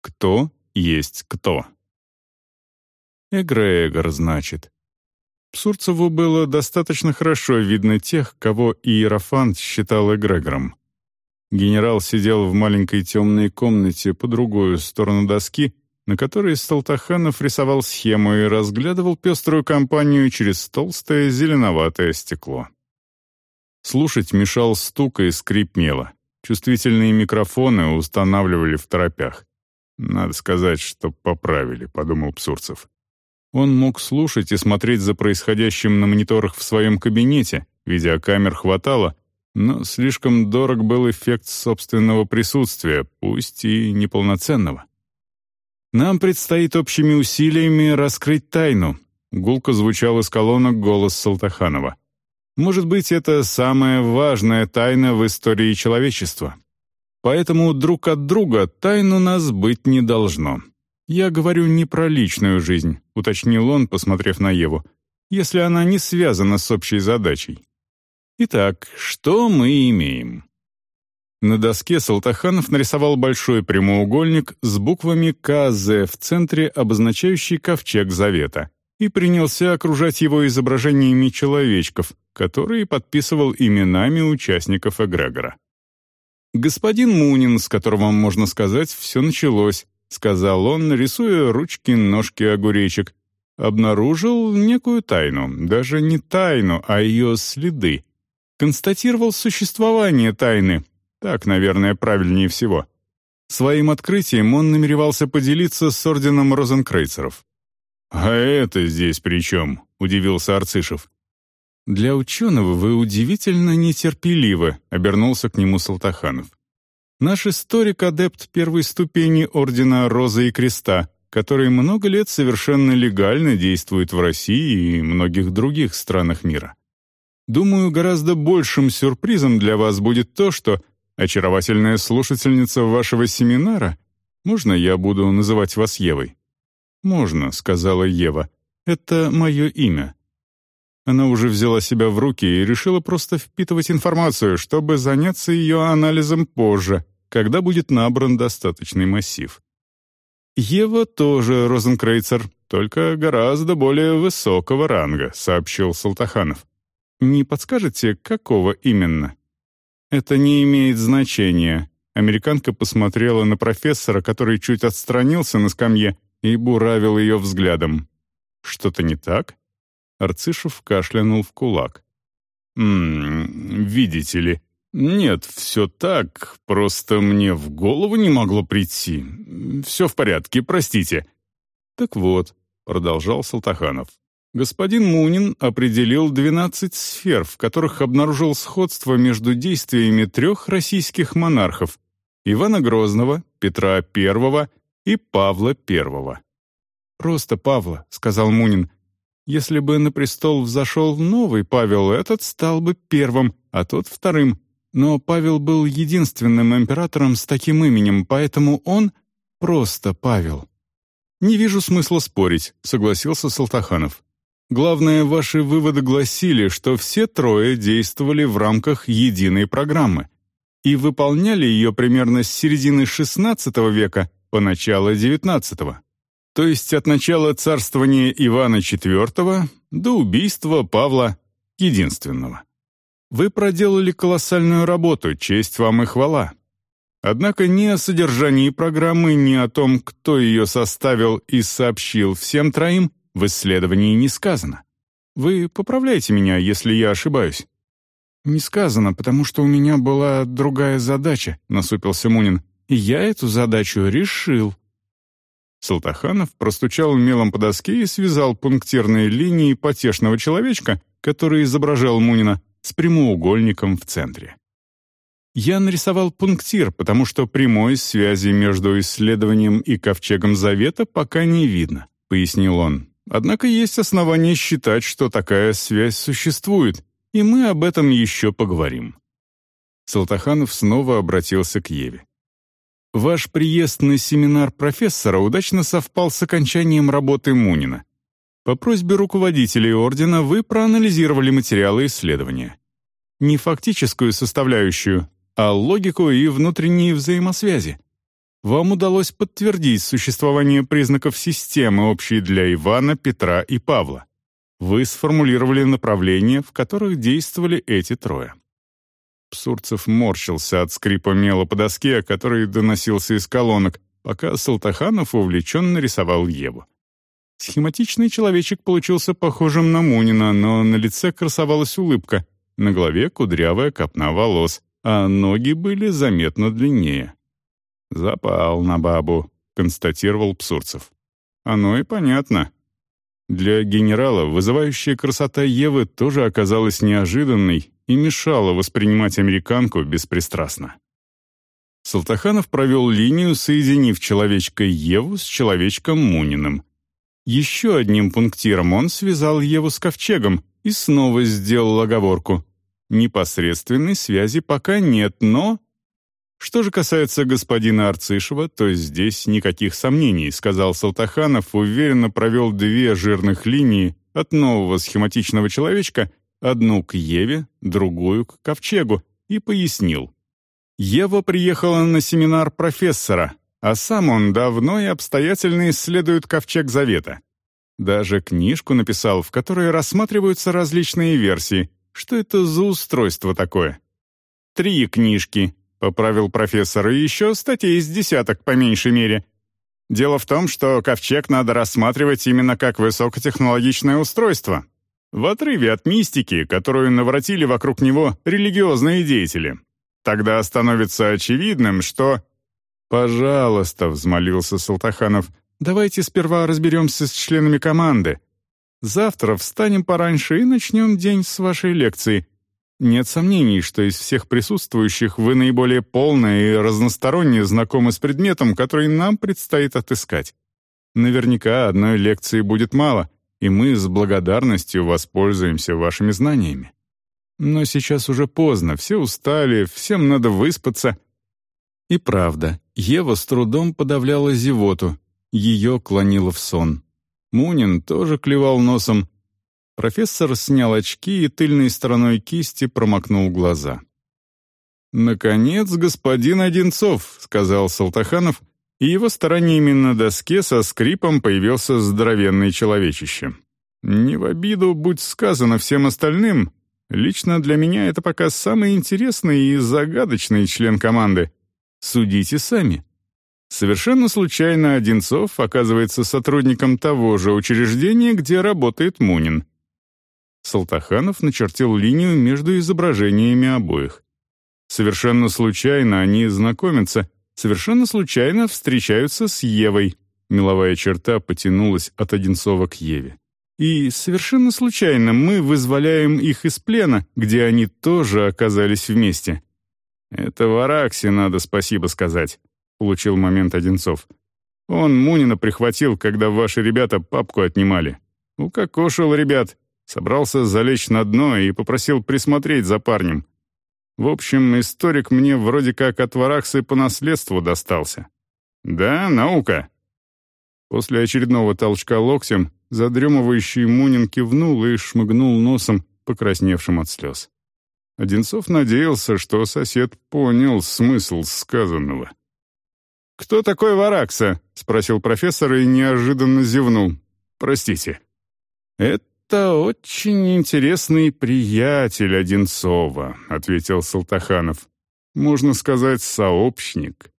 Кто есть кто. Эгрегор, значит. Сурцеву было достаточно хорошо видно тех, кого Иерофант считал эгрегором. Генерал сидел в маленькой темной комнате по другую сторону доски, на которой Сталтаханов рисовал схему и разглядывал пеструю компанию через толстое зеленоватое стекло. Слушать мешал стук и скрип мела. Чувствительные микрофоны устанавливали в торопях. «Надо сказать, что поправили», — подумал Псурцев. Он мог слушать и смотреть за происходящим на мониторах в своем кабинете, видеокамер хватало, но слишком дорог был эффект собственного присутствия, пусть и неполноценного. «Нам предстоит общими усилиями раскрыть тайну», — гулко звучал из колонок голос Салтаханова. «Может быть, это самая важная тайна в истории человечества. Поэтому друг от друга тайну нас быть не должно. Я говорю не про личную жизнь, уточнил он, посмотрев на Еву, если она не связана с общей задачей. Итак, что мы имеем? На доске Салтаханов нарисовал большой прямоугольник с буквами КЗ в центре, обозначающий ковчег завета, и принялся окружать его изображениями человечков, которые подписывал именами участников эгрегора. «Господин Мунин, с которого, можно сказать, все началось», — сказал он, рисуя ручки, ножки огуречек. Обнаружил некую тайну, даже не тайну, а ее следы. Констатировал существование тайны. Так, наверное, правильнее всего. Своим открытием он намеревался поделиться с орденом розенкрейцеров. «А это здесь при чем?» — удивился Арцишев. «Для ученого вы удивительно нетерпеливы», — обернулся к нему Салтаханов. «Наш историк-адепт первой ступени Ордена Розы и Креста, который много лет совершенно легально действует в России и многих других странах мира. Думаю, гораздо большим сюрпризом для вас будет то, что очаровательная слушательница вашего семинара, можно я буду называть вас Евой?» «Можно», — сказала Ева. «Это мое имя. Она уже взяла себя в руки и решила просто впитывать информацию, чтобы заняться ее анализом позже, когда будет набран достаточный массив. «Ева тоже розенкрейцер, только гораздо более высокого ранга», — сообщил Салтаханов. «Не подскажете, какого именно?» «Это не имеет значения». Американка посмотрела на профессора, который чуть отстранился на скамье и буравил ее взглядом. «Что-то не так?» Арцишев кашлянул в кулак. «М видите ли, нет, все так, просто мне в голову не могло прийти. Все в порядке, простите». «Так вот», — продолжал Салтаханов, господин Мунин определил 12 сфер, в которых обнаружил сходство между действиями трех российских монархов — Ивана Грозного, Петра I и Павла I. «Просто Павла», — сказал Мунин, если бы на престол взошел новый Павел, этот стал бы первым, а тот вторым. Но Павел был единственным императором с таким именем, поэтому он просто Павел. «Не вижу смысла спорить», — согласился Салтаханов. «Главное, ваши выводы гласили, что все трое действовали в рамках единой программы и выполняли ее примерно с середины XVI века по начало XIX то есть от начала царствования Ивана IV до убийства Павла Единственного. Вы проделали колоссальную работу, честь вам и хвала. Однако ни о содержании программы, ни о том, кто ее составил и сообщил всем троим, в исследовании не сказано. Вы поправляйте меня, если я ошибаюсь. «Не сказано, потому что у меня была другая задача», — насупился Мунин. «И я эту задачу решил». Салтаханов простучал мелом по доске и связал пунктирные линии потешного человечка, который изображал Мунина, с прямоугольником в центре. Я нарисовал пунктир, потому что прямой связи между исследованием и ковчегом Завета пока не видно, пояснил он. Однако есть основания считать, что такая связь существует, и мы об этом еще поговорим. Салтаханов снова обратился к Еве. Ваш приезд на семинар профессора удачно совпал с окончанием работы Мунина. По просьбе руководителей ордена вы проанализировали материалы исследования. Не фактическую составляющую, а логику и внутренние взаимосвязи. вам удалось подтвердить существование признаков системы, общей для Ивана, Петра и Павла. Вы сформулировали направления, в которых действовали эти трое. Псурцев морщился от скрипа мела по доске, который доносился из колонок, пока Салтаханов увлеченно рисовал Еву. Схематичный человечек получился похожим на Мунина, но на лице красовалась улыбка, на голове кудрявая копна волос, а ноги были заметно длиннее. «Запал на бабу», — констатировал Псурцев. «Оно и понятно. Для генерала вызывающая красота Евы тоже оказалась неожиданной и мешала воспринимать американку беспристрастно. Салтаханов провел линию, соединив человечка Еву с человечком Муниным. Еще одним пунктиром он связал Еву с ковчегом и снова сделал оговорку. Непосредственной связи пока нет, но что же касается господина Арцишева, то здесь никаких сомнений, сказал Салтаханов, уверенно провел две жирных линии от нового схематичного человечка, одну к Еве, другую к Ковчегу, и пояснил. Ева приехала на семинар профессора, а сам он давно и обстоятельно исследует Ковчег Завета. Даже книжку написал, в которой рассматриваются различные версии. Что это за устройство такое? Три книжки, поправил профессор, и еще статей из десяток, по меньшей мере. Дело в том, что ковчег надо рассматривать именно как высокотехнологичное устройство, в отрыве от мистики, которую наворотили вокруг него религиозные деятели. Тогда становится очевидным, что... «Пожалуйста», — взмолился Салтаханов, «давайте сперва разберемся с членами команды. Завтра встанем пораньше и начнем день с вашей лекции. Нет сомнений, что из всех присутствующих вы наиболее полно и разносторонне знакомы с предметом, который нам предстоит отыскать. Наверняка одной лекции будет мало, и мы с благодарностью воспользуемся вашими знаниями. Но сейчас уже поздно, все устали, всем надо выспаться. И правда, Ева с трудом подавляла зевоту, ее клонило в сон. Мунин тоже клевал носом, Профессор снял очки и тыльной стороной кисти промокнул глаза. «Наконец, господин Одинцов», — сказал Салтаханов, и его стараниями на доске со скрипом появился здоровенный человечище. «Не в обиду, будь сказано всем остальным, лично для меня это пока самый интересный и загадочный член команды. Судите сами». Совершенно случайно Одинцов оказывается сотрудником того же учреждения, где работает Мунин. Салтаханов начертил линию между изображениями обоих. Совершенно случайно они знакомятся, совершенно случайно встречаются с Евой. Меловая черта потянулась от Одинцова к Еве. И совершенно случайно мы вызволяем их из плена, где они тоже оказались вместе. «Это в Араксе надо спасибо сказать», — получил момент Одинцов. «Он Мунина прихватил, когда ваши ребята папку отнимали. Укокошил ребят, Собрался залечь на дно и попросил присмотреть за парнем. В общем, историк мне вроде как от Вараксы по наследству достался. Да, наука. После очередного толчка локтем задремывающий Мунин кивнул и шмыгнул носом, покрасневшим от слез. Одинцов надеялся, что сосед понял смысл сказанного. «Кто такой Варакса?» — спросил профессор и неожиданно зевнул. «Простите». «Это «Это очень интересный приятель Одинцова», — ответил Салтаханов. «Можно сказать, сообщник.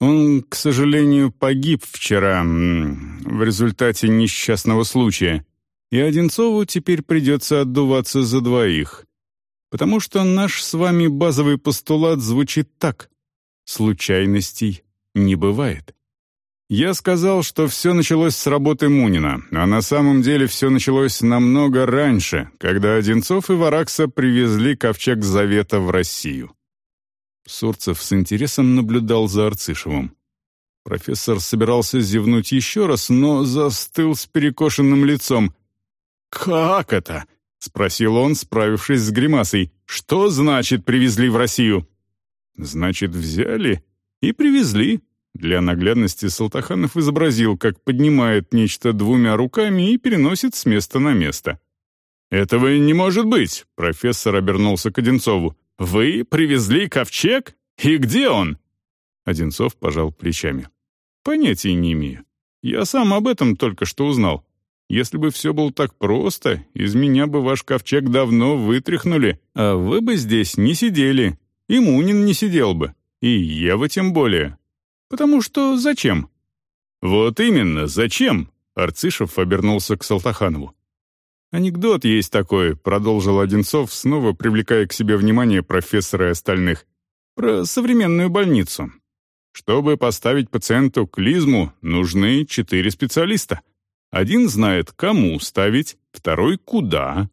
Он, к сожалению, погиб вчера в результате несчастного случая, и Одинцову теперь придется отдуваться за двоих. Потому что наш с вами базовый постулат звучит так — случайностей не бывает. Я сказал, что все началось с работы Мунина, а на самом деле все началось намного раньше, когда Одинцов и Варакса привезли ковчег Завета в Россию. Сурцев с интересом наблюдал за Арцишевым. Профессор собирался зевнуть еще раз, но застыл с перекошенным лицом. «Как это?» — спросил он, справившись с гримасой. «Что значит привезли в Россию?» «Значит, взяли и привезли», для наглядности Салтаханов изобразил, как поднимает нечто двумя руками и переносит с места на место. «Этого не может быть!» — профессор обернулся к Одинцову. «Вы привезли ковчег? И где он?» Одинцов пожал плечами. «Понятия не имею. Я сам об этом только что узнал. Если бы все было так просто, из меня бы ваш ковчег давно вытряхнули, а вы бы здесь не сидели, и Мунин не сидел бы, и Ева тем более. Потому что зачем?» «Вот именно, зачем?» Арцишев обернулся к Салтаханову. «Анекдот есть такой», — продолжил Одинцов, снова привлекая к себе внимание профессора и остальных, «про современную больницу. Чтобы поставить пациенту клизму, нужны четыре специалиста. Один знает, кому ставить, второй — куда,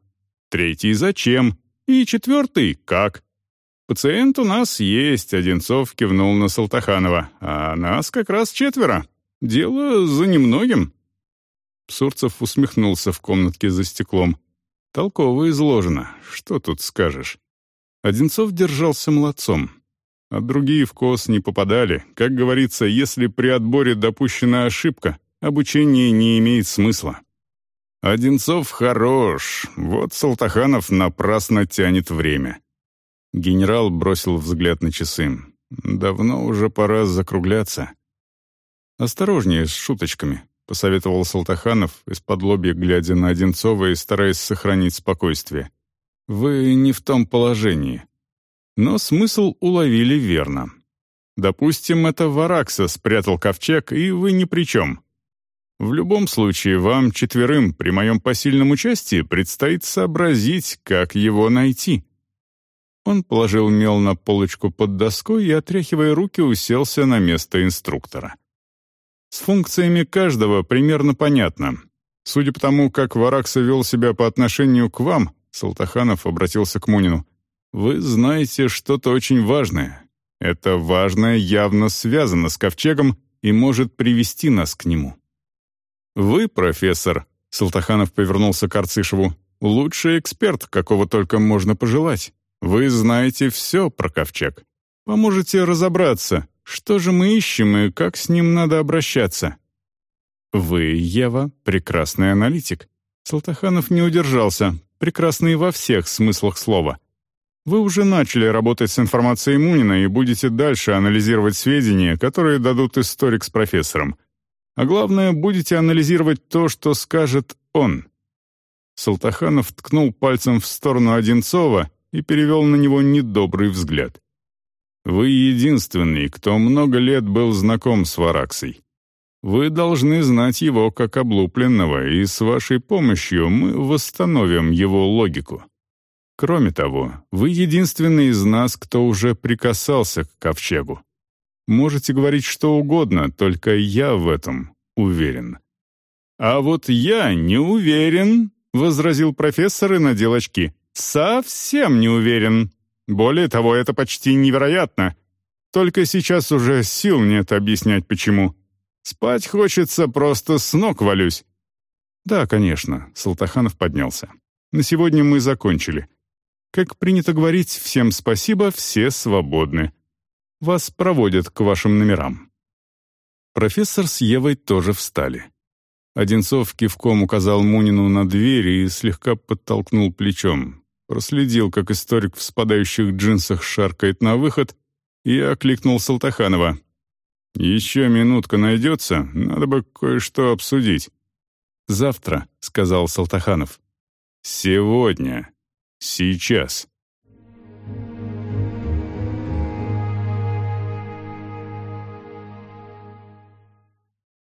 третий — зачем, и четвертый — как. Пациент у нас есть, Одинцов кивнул на Салтаханова, а нас как раз четверо. Дело за немногим. Сурцев усмехнулся в комнатке за стеклом. «Толково изложено. Что тут скажешь?» Одинцов держался молодцом. А другие в КОС не попадали. Как говорится, если при отборе допущена ошибка, обучение не имеет смысла. Одинцов хорош. Вот Салтаханов напрасно тянет время. Генерал бросил взгляд на часы. Давно уже пора закругляться. Осторожнее с шуточками посоветовал Салтаханов, из-под лобья глядя на Одинцова и стараясь сохранить спокойствие. «Вы не в том положении». Но смысл уловили верно. Допустим, это Варакса спрятал ковчег, и вы ни при чем. В любом случае, вам четверым при моем посильном участии предстоит сообразить, как его найти. Он положил мел на полочку под доской и, отряхивая руки, уселся на место инструктора. С функциями каждого примерно понятно. Судя по тому, как Варакса вел себя по отношению к вам, Салтаханов обратился к Мунину, вы знаете что-то очень важное. Это важное явно связано с ковчегом и может привести нас к нему. Вы, профессор, Салтаханов повернулся к Арцишеву, лучший эксперт, какого только можно пожелать. Вы знаете все про ковчег. Поможете разобраться, что же мы ищем и как с ним надо обращаться? Вы, Ева, прекрасный аналитик. Салтаханов не удержался, прекрасный во всех смыслах слова. Вы уже начали работать с информацией Мунина и будете дальше анализировать сведения, которые дадут историк с профессором. А главное, будете анализировать то, что скажет он. Салтаханов ткнул пальцем в сторону Одинцова и перевел на него недобрый взгляд. Вы единственный, кто много лет был знаком с Вараксой. Вы должны знать его как облупленного, и с вашей помощью мы восстановим его логику. Кроме того, вы единственный из нас, кто уже прикасался к ковчегу. Можете говорить что угодно, только я в этом уверен». «А вот я не уверен», — возразил профессор и надел очки. «Совсем не уверен. Более того, это почти невероятно. Только сейчас уже сил нет объяснять почему. Спать хочется, просто с ног валюсь». «Да, конечно», — Салтаханов поднялся. «На сегодня мы закончили. Как принято говорить, всем спасибо, все свободны. Вас проводят к вашим номерам». Профессор с Евой тоже встали. Одинцов кивком указал Мунину на дверь и слегка подтолкнул плечом. Проследил, как историк в спадающих джинсах шаркает на выход, и окликнул Салтаханова. «Еще минутка найдется, надо бы кое-что обсудить». «Завтра», — сказал Салтаханов. «Сегодня. Сейчас».